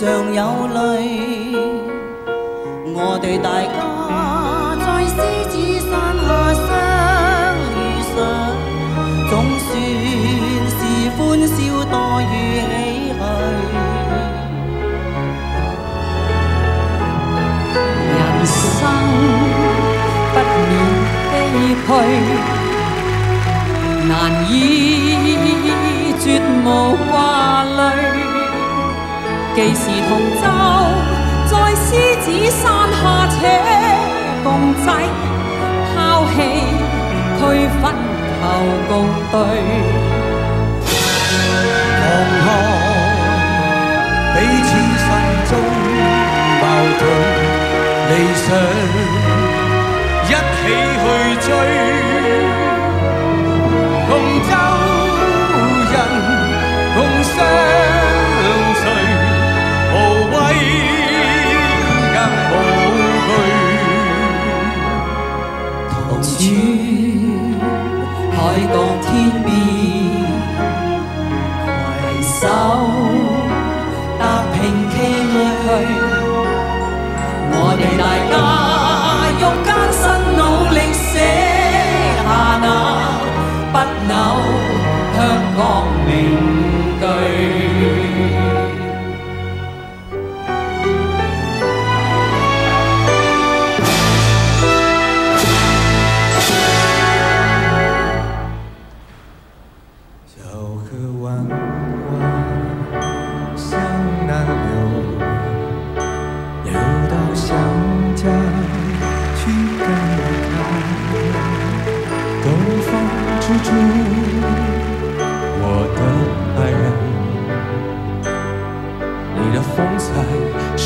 尚有泪，我哋大家在狮子山下相遇上，总算是欢笑多于唏嘘。人生不免悲欢，难以绝望。既是同舟，在狮子山下且共济，抛弃区分求共对，望看彼此心中矛盾理想一起去追。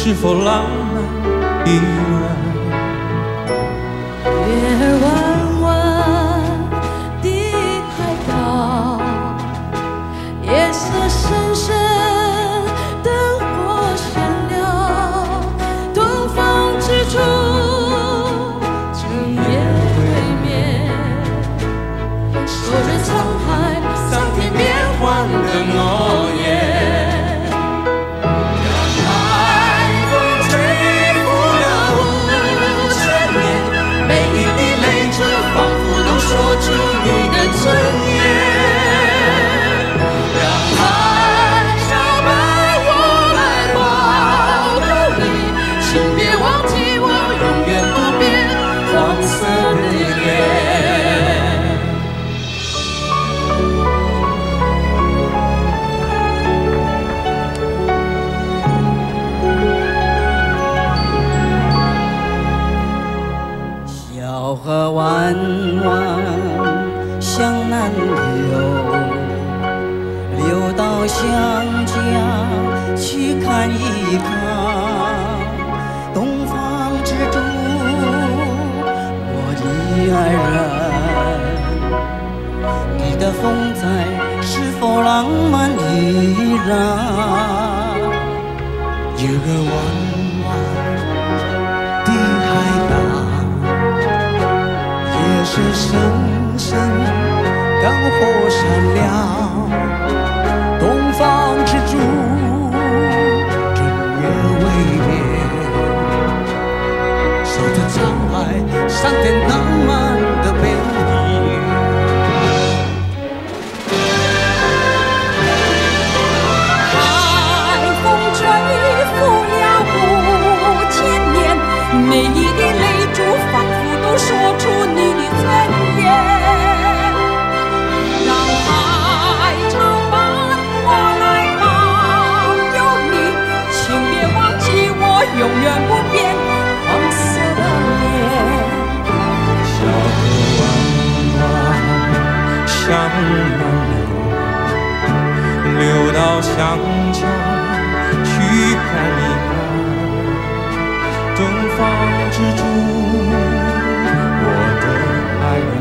是否浪漫依然？难留，留到湘江去看一看。东方之珠，我的爱人，你的风采是否浪漫依然？有个弯弯的海港，夜色深深。多善良强强去看一看东方之珠我的爱人。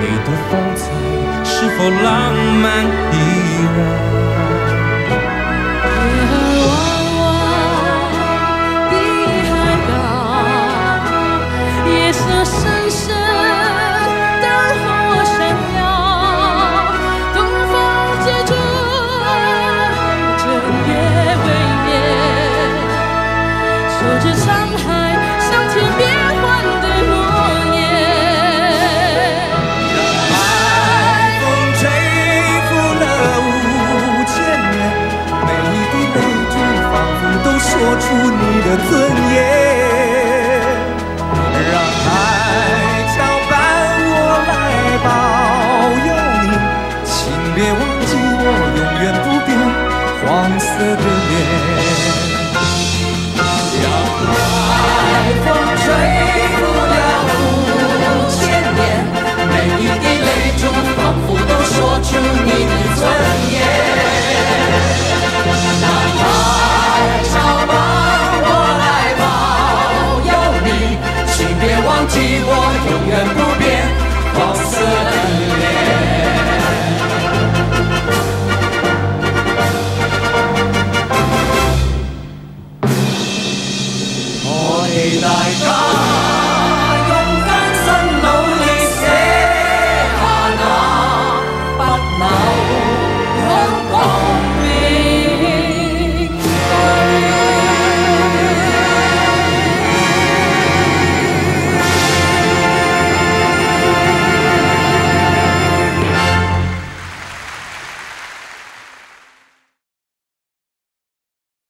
你的风采是否浪漫依然永远不变黄色的脸。我哋大家。